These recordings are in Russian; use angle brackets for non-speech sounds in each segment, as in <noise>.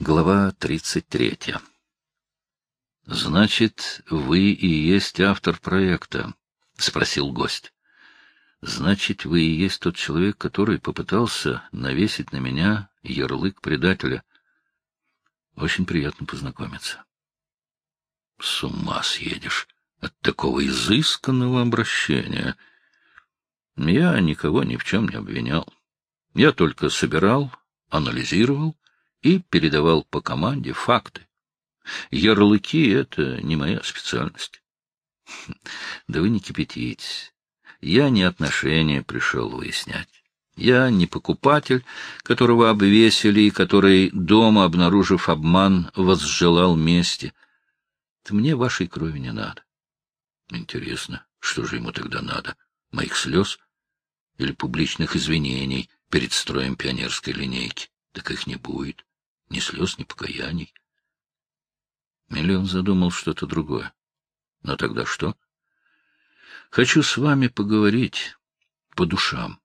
Глава тридцать третья. «Значит, вы и есть автор проекта?» — спросил гость. «Значит, вы и есть тот человек, который попытался навесить на меня ярлык предателя. Очень приятно познакомиться». «С ума съедешь от такого изысканного обращения!» «Я никого ни в чем не обвинял. Я только собирал, анализировал» и передавал по команде факты. Ярлыки — это не моя специальность. <laughs> Да вы не кипятитесь. Я не отношения пришел выяснять. Я не покупатель, которого обвесили и который, дома обнаружив обман, возжелал мести. Да мне вашей крови не надо. Интересно, что же ему тогда надо? Моих слез или публичных извинений перед строем пионерской линейки? Так их не будет ни слез, ни покаяний. Миллион задумал что-то другое. Но тогда что? Хочу с вами поговорить по душам.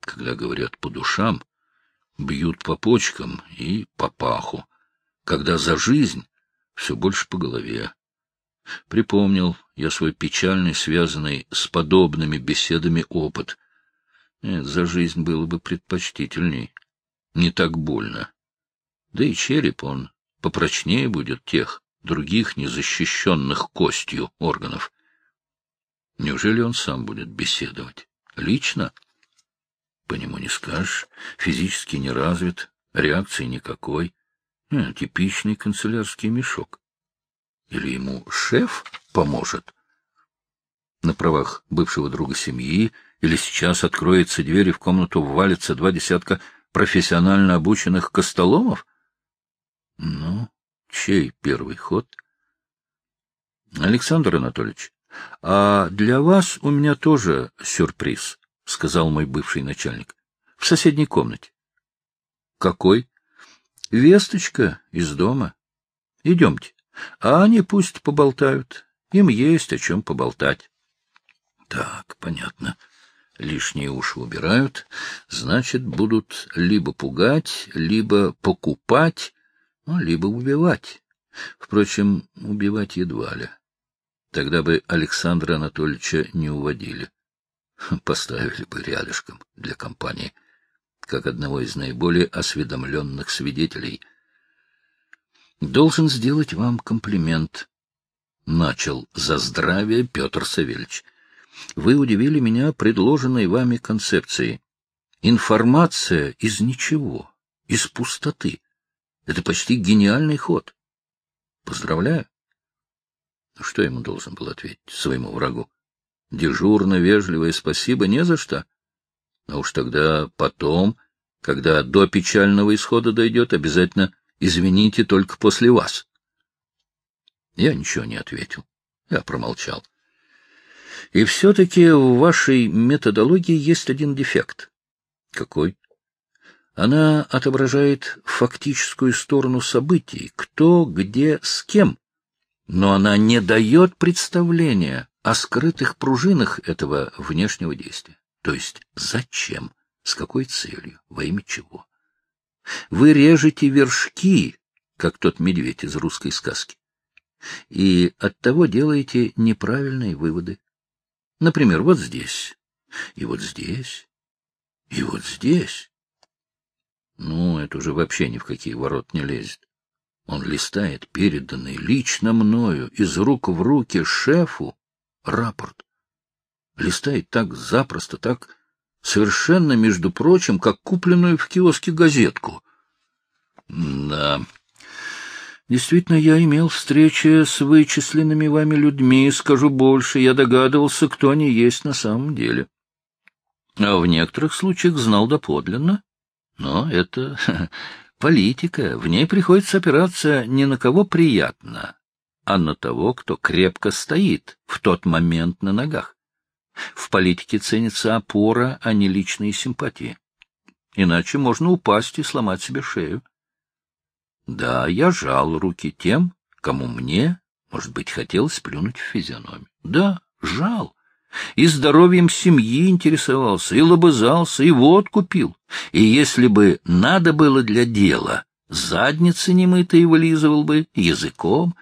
Когда говорят по душам, бьют по почкам и по паху. Когда за жизнь, все больше по голове. Припомнил я свой печальный, связанный с подобными беседами опыт. Нет, за жизнь было бы предпочтительней. Не так больно. Да и череп он попрочнее будет тех других незащищенных костью органов. Неужели он сам будет беседовать? Лично? По нему не скажешь. Физически не развит, реакции никакой. А, типичный канцелярский мешок. Или ему шеф поможет? На правах бывшего друга семьи или сейчас откроется дверь и в комнату ввалится два десятка профессионально обученных костоломов? Ну, чей первый ход? Александр Анатольевич, а для вас у меня тоже сюрприз, сказал мой бывший начальник. В соседней комнате. Какой? Весточка из дома. Идемте. А они пусть поболтают. Им есть о чем поболтать. Так, понятно. Лишние уши убирают, значит, будут либо пугать, либо покупать либо убивать. Впрочем, убивать едва ли. Тогда бы Александра Анатольевича не уводили. <laughs> Поставили бы рядышком для компании, как одного из наиболее осведомленных свидетелей. «Должен сделать вам комплимент», — начал за здравие Петр Савельевич. «Вы удивили меня предложенной вами концепцией. Информация из ничего, из пустоты. Это почти гениальный ход. Поздравляю. Ну, что ему должен был ответить своему врагу? Дежурно, вежливое спасибо не за что. А уж тогда потом, когда до печального исхода дойдет, обязательно извините только после вас. Я ничего не ответил. Я промолчал. И все-таки в вашей методологии есть один дефект. Какой? Она отображает фактическую сторону событий, кто, где, с кем, но она не дает представления о скрытых пружинах этого внешнего действия. То есть зачем, с какой целью, во имя чего. Вы режете вершки, как тот медведь из русской сказки, и оттого делаете неправильные выводы. Например, вот здесь, и вот здесь, и вот здесь. Ну, это уже вообще ни в какие ворот не лезет. Он листает переданный лично мною из рук в руки шефу рапорт. Листает так запросто, так совершенно, между прочим, как купленную в киоске газетку. Да, действительно, я имел встречи с вычисленными вами людьми, скажу больше, я догадывался, кто они есть на самом деле. А в некоторых случаях знал доподлинно, но это <laughs> политика, в ней приходится опираться не на кого приятно, а на того, кто крепко стоит в тот момент на ногах. В политике ценится опора, а не личные симпатии. Иначе можно упасть и сломать себе шею. Да, я жал руки тем, кому мне, может быть, хотелось плюнуть в физиономию. Да, жал и здоровьем семьи интересовался, и лобызался, и водку пил. И если бы надо было для дела, задницы немытые вылизывал бы, языком.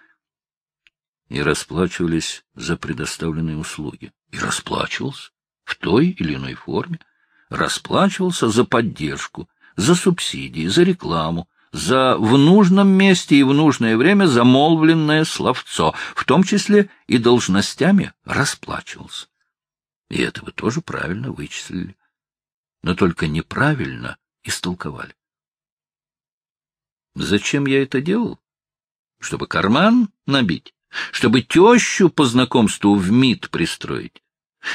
И расплачивались за предоставленные услуги. И расплачивался в той или иной форме. Расплачивался за поддержку, за субсидии, за рекламу, за в нужном месте и в нужное время замолвленное словцо, в том числе и должностями расплачивался. И это вы тоже правильно вычислили. Но только неправильно истолковали. Зачем я это делал? Чтобы карман набить, чтобы тещу по знакомству в МИД пристроить,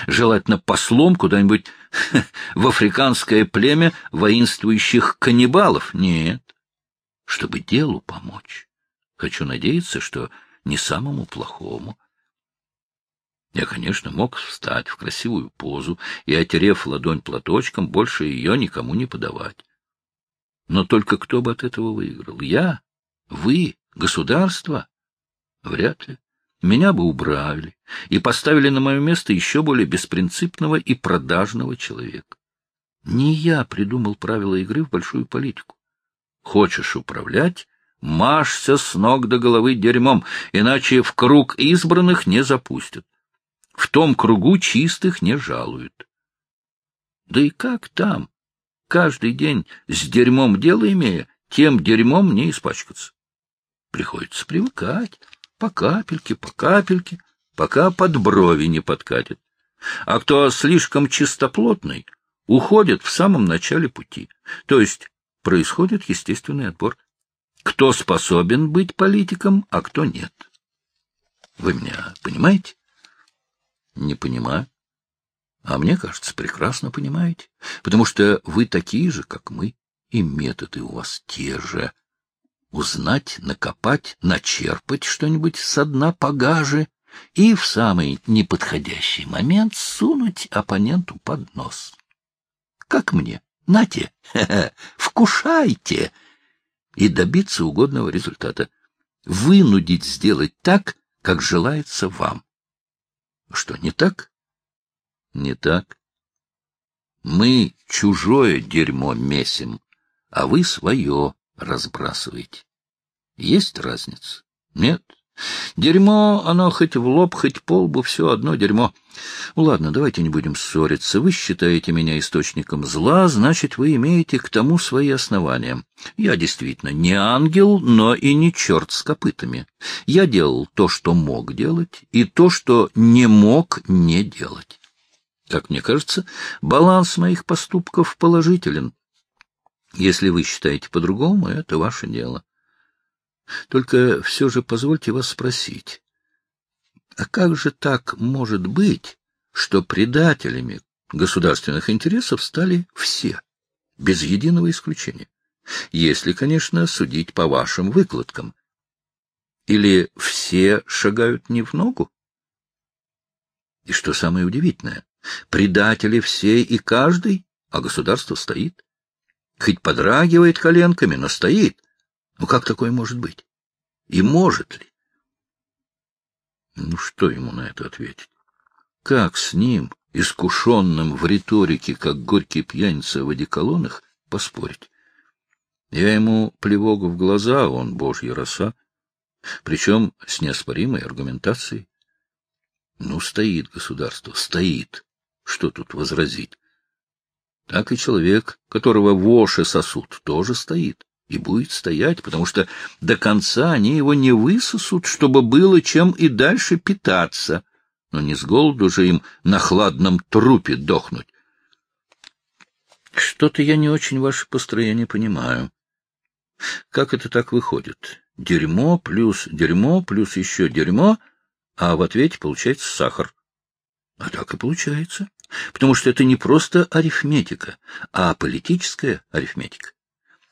желательно послом куда-нибудь <laughs> в африканское племя воинствующих каннибалов. Нет, чтобы делу помочь. Хочу надеяться, что не самому плохому. Я, конечно, мог встать в красивую позу и, отерев ладонь платочком, больше ее никому не подавать. Но только кто бы от этого выиграл? Я? Вы? Государство? Вряд ли. Меня бы убрали и поставили на мое место еще более беспринципного и продажного человека. Не я придумал правила игры в большую политику. Хочешь управлять — машься с ног до головы дерьмом, иначе в круг избранных не запустят. В том кругу чистых не жалуют. Да и как там? Каждый день с дерьмом дело имея, тем дерьмом не испачкаться. Приходится привыкать, по капельке, по капельке, пока под брови не подкатит. А кто слишком чистоплотный, уходит в самом начале пути. То есть происходит естественный отбор. Кто способен быть политиком, а кто нет. Вы меня понимаете? Не понимаю. А мне кажется, прекрасно понимаете, потому что вы такие же, как мы, и методы у вас те же. Узнать, накопать, начерпать что-нибудь со дна погаже и в самый неподходящий момент сунуть оппоненту под нос. Как мне? Нате, <laughs> вкушайте! И добиться угодного результата. Вынудить сделать так, как желается вам. Что, не так? Не так. Мы чужое дерьмо месим, а вы свое разбрасываете. Есть разница? Нет. Дерьмо, оно хоть в лоб, хоть по лбу, все одно дерьмо. Ну, ладно, давайте не будем ссориться. Вы считаете меня источником зла, значит, вы имеете к тому свои основания. Я действительно не ангел, но и не черт с копытами. Я делал то, что мог делать, и то, что не мог не делать. Как мне кажется, баланс моих поступков положителен. Если вы считаете по-другому, это ваше дело. Только все же позвольте вас спросить, а как же так может быть, что предателями государственных интересов стали все, без единого исключения? Если, конечно, судить по вашим выкладкам. Или все шагают не в ногу? И что самое удивительное, предатели все и каждый, а государство стоит. Хоть подрагивает коленками, но стоит. Ну как такое может быть? И может ли? Ну что ему на это ответить? Как с ним, искушенным в риторике, как горький пьяница в одеколонах, поспорить? Я ему плевок в глаза, он божья роса, причем с неоспоримой аргументацией. Ну, стоит государство, стоит. Что тут возразить? Так и человек, которого воши сосут, тоже стоит и будет стоять, потому что до конца они его не высосут, чтобы было чем и дальше питаться. Но не с голоду же им на хладном трупе дохнуть. Что-то я не очень ваше построение понимаю. Как это так выходит? Дерьмо плюс дерьмо плюс еще дерьмо, а в ответе получается сахар. А так и получается. Потому что это не просто арифметика, а политическая арифметика.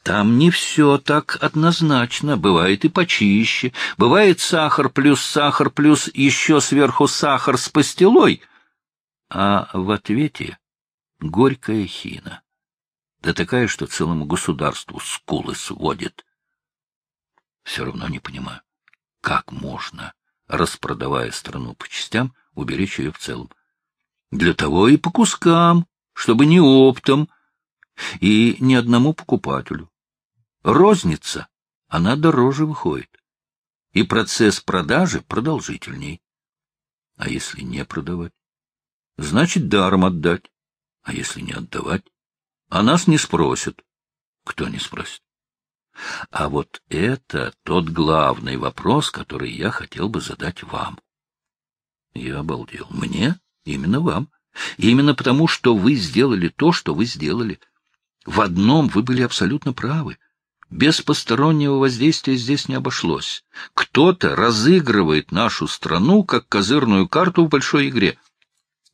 Там не все так однозначно, бывает и почище. Бывает сахар плюс сахар плюс еще сверху сахар с пастилой. А в ответе горькая хина. Да такая, что целому государству скулы сводит. Все равно не понимаю, как можно, распродавая страну по частям, уберечь ее в целом. Для того и по кускам, чтобы не оптом, и ни одному покупателю. Розница, она дороже выходит. И процесс продажи продолжительней. А если не продавать? Значит, даром отдать. А если не отдавать? А нас не спросят. Кто не спросит? А вот это тот главный вопрос, который я хотел бы задать вам. Я обалдел. Мне? Именно вам. Именно потому, что вы сделали то, что вы сделали. В одном вы были абсолютно правы. Без постороннего воздействия здесь не обошлось. Кто-то разыгрывает нашу страну как козырную карту в большой игре.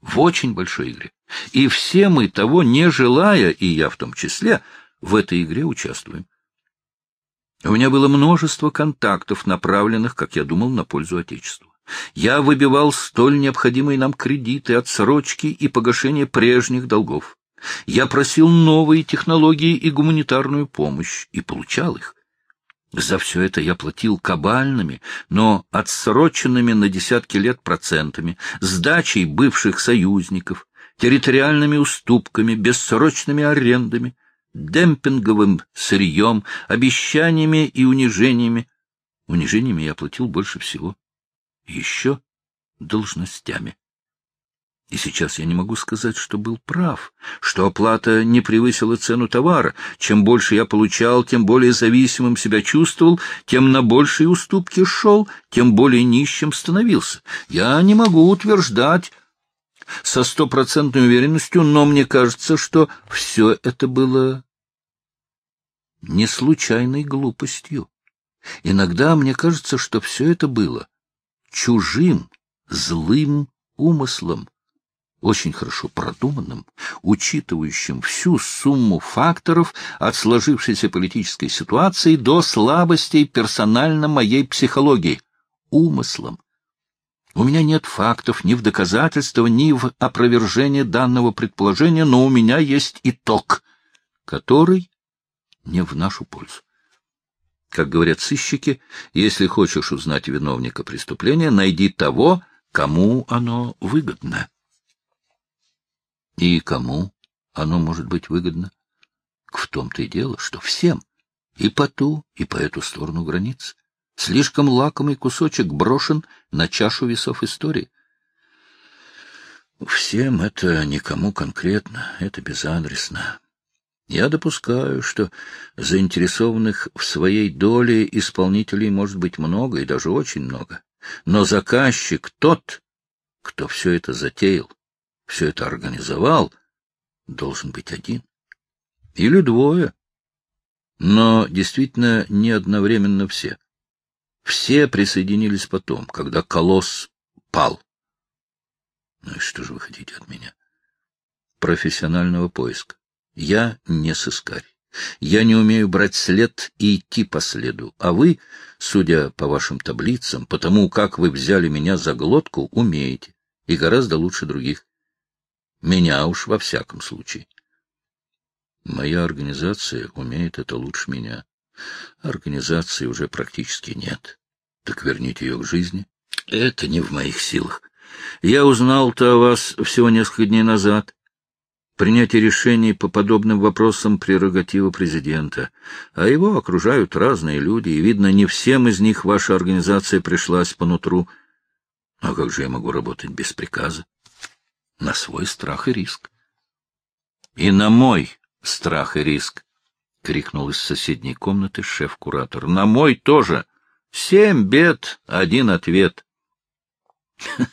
В очень большой игре. И все мы, того не желая, и я в том числе, в этой игре участвуем. У меня было множество контактов, направленных, как я думал, на пользу Отечеству. Я выбивал столь необходимые нам кредиты, отсрочки и погашение прежних долгов. Я просил новые технологии и гуманитарную помощь, и получал их. За все это я платил кабальными, но отсроченными на десятки лет процентами, сдачей бывших союзников, территориальными уступками, бессрочными арендами, демпинговым сырьем, обещаниями и унижениями. Унижениями я платил больше всего. Еще должностями. И сейчас я не могу сказать, что был прав, что оплата не превысила цену товара. Чем больше я получал, тем более зависимым себя чувствовал, тем на большие уступки шел, тем более нищим становился. Я не могу утверждать со стопроцентной уверенностью, но мне кажется, что все это было не случайной глупостью. Иногда мне кажется, что все это было чужим, злым умыслом, очень хорошо продуманным, учитывающим всю сумму факторов от сложившейся политической ситуации до слабостей персонально моей психологии, умыслом. У меня нет фактов ни в доказательство, ни в опровержение данного предположения, но у меня есть итог, который не в нашу пользу. Как говорят сыщики, если хочешь узнать виновника преступления, найди того, кому оно выгодно. И кому оно может быть выгодно? В том-то и дело, что всем, и по ту, и по эту сторону границ. Слишком лакомый кусочек брошен на чашу весов истории. Всем это никому конкретно, это безадресно. Я допускаю, что заинтересованных в своей доле исполнителей может быть много, и даже очень много. Но заказчик тот, кто все это затеял, все это организовал, должен быть один. Или двое. Но действительно не одновременно все. Все присоединились потом, когда колосс пал. Ну и что же вы хотите от меня? Профессионального поиска. Я не сыскарь. Я не умею брать след и идти по следу, а вы, судя по вашим таблицам, потому как вы взяли меня за глотку, умеете, и гораздо лучше других. Меня уж во всяком случае. Моя организация умеет это лучше меня. Организации уже практически нет. Так верните ее к жизни. Это не в моих силах. Я узнал-то о вас всего несколько дней назад. Принятие решений по подобным вопросам — прерогатива президента, а его окружают разные люди, и, видно, не всем из них ваша организация пришлась по нутру. А как же я могу работать без приказа? На свой страх и риск. — И на мой страх и риск! — крикнул из соседней комнаты шеф-куратор. — На мой тоже! Семь бед, один ответ. <laughs>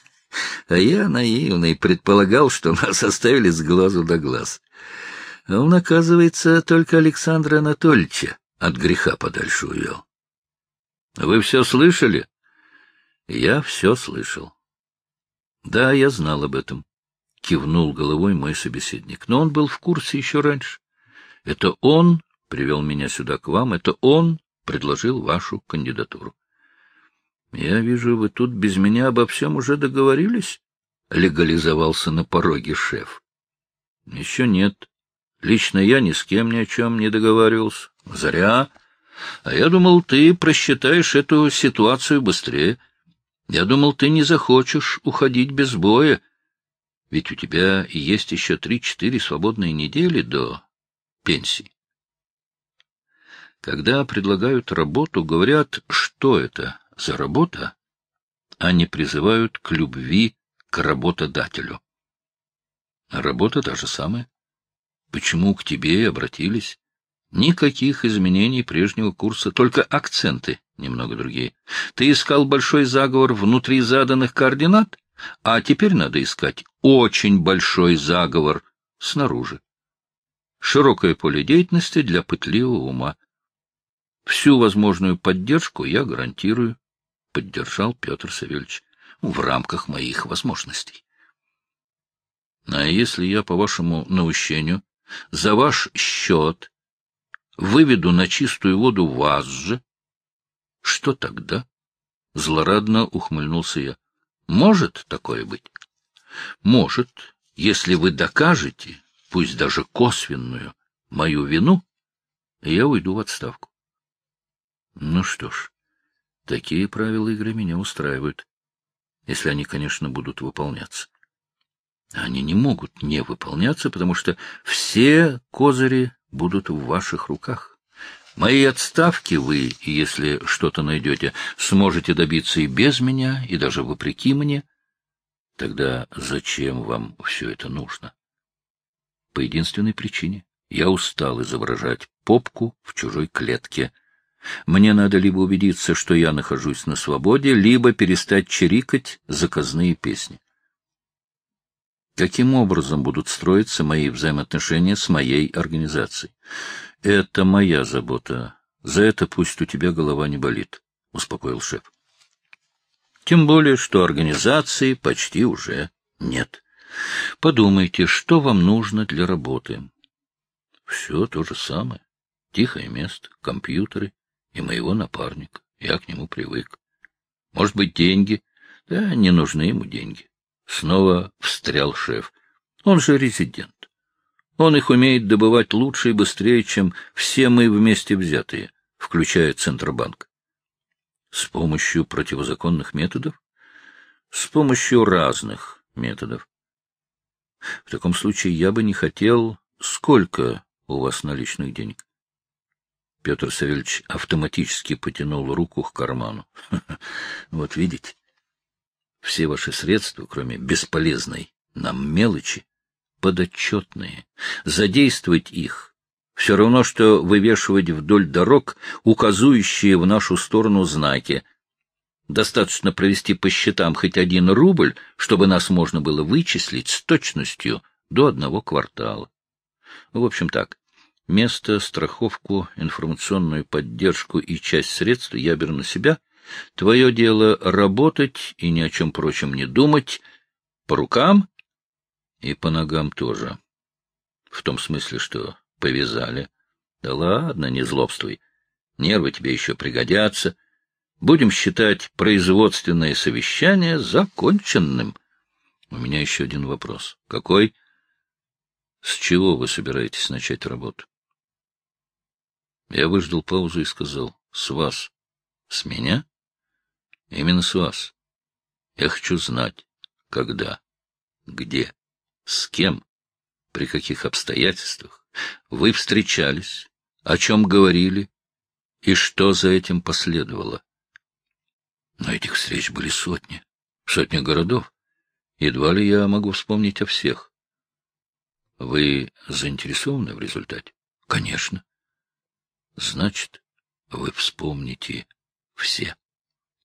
А я, наивный, предполагал, что нас оставили с глазу до глаз. Он, оказывается, только Александра Анатольевича от греха подальше увел. — Вы все слышали? — Я все слышал. — Да, я знал об этом, — кивнул головой мой собеседник. Но он был в курсе еще раньше. Это он привел меня сюда к вам, это он предложил вашу кандидатуру. — Я вижу, вы тут без меня обо всем уже договорились? — легализовался на пороге шеф. — Еще нет. Лично я ни с кем ни о чем не договаривался. — Зря. А я думал, ты просчитаешь эту ситуацию быстрее. Я думал, ты не захочешь уходить без боя. Ведь у тебя есть еще три-четыре свободные недели до пенсии. Когда предлагают работу, говорят, что это за работа, а не призывают к любви к работодателю. Работа та же самая. Почему к тебе и обратились? Никаких изменений прежнего курса, только акценты немного другие. Ты искал большой заговор внутри заданных координат, а теперь надо искать очень большой заговор снаружи. Широкое поле деятельности для пытливого ума. Всю возможную поддержку я гарантирую, — поддержал Петр Савельевич, — в рамках моих возможностей. А если я, по вашему наущению, за ваш счет выведу на чистую воду вас же, что тогда? Злорадно ухмыльнулся я. Может такое быть? Может, если вы докажете, пусть даже косвенную, мою вину, я уйду в отставку. Ну что ж, такие правила игры меня устраивают, если они, конечно, будут выполняться. Они не могут не выполняться, потому что все козыри будут в ваших руках. Моей отставки вы, если что-то найдете, сможете добиться и без меня, и даже вопреки мне. Тогда зачем вам все это нужно? По единственной причине. Я устал изображать попку в чужой клетке. Мне надо либо убедиться, что я нахожусь на свободе, либо перестать чирикать заказные песни. Каким образом будут строиться мои взаимоотношения с моей организацией? Это моя забота. За это пусть у тебя голова не болит, — успокоил шеф. Тем более, что организации почти уже нет. Подумайте, что вам нужно для работы. Все то же самое. Тихое место, компьютеры и моего напарника. Я к нему привык. Может быть, деньги? Да, не нужны ему деньги. Снова встрял шеф. Он же резидент. Он их умеет добывать лучше и быстрее, чем все мы вместе взятые, включая Центробанк. С помощью противозаконных методов? С помощью разных методов. В таком случае я бы не хотел... Сколько у вас наличных денег? Петр Савельевич автоматически потянул руку к карману. <laughs> Вот видите, все ваши средства, кроме бесполезной нам мелочи, подотчетные. Задействовать их все равно, что вывешивать вдоль дорог указующие в нашу сторону знаки. Достаточно провести по счетам хоть один рубль, чтобы нас можно было вычислить с точностью до одного квартала. В общем так, место, страховку, информационную поддержку и часть средств я беру на себя — Твое дело — работать и ни о чем прочем не думать, по рукам и по ногам тоже. В том смысле, что повязали. Да ладно, не злобствуй. Нервы тебе еще пригодятся. Будем считать производственное совещание законченным. У меня еще один вопрос. Какой? С чего вы собираетесь начать работу? Я выждал паузу и сказал. С вас. С меня? Именно с вас. Я хочу знать, когда, где, с кем, при каких обстоятельствах вы встречались, о чем говорили и что за этим последовало. Но этих встреч были сотни, сотни городов. Едва ли я могу вспомнить о всех. Вы заинтересованы в результате? Конечно. Значит, вы вспомните все.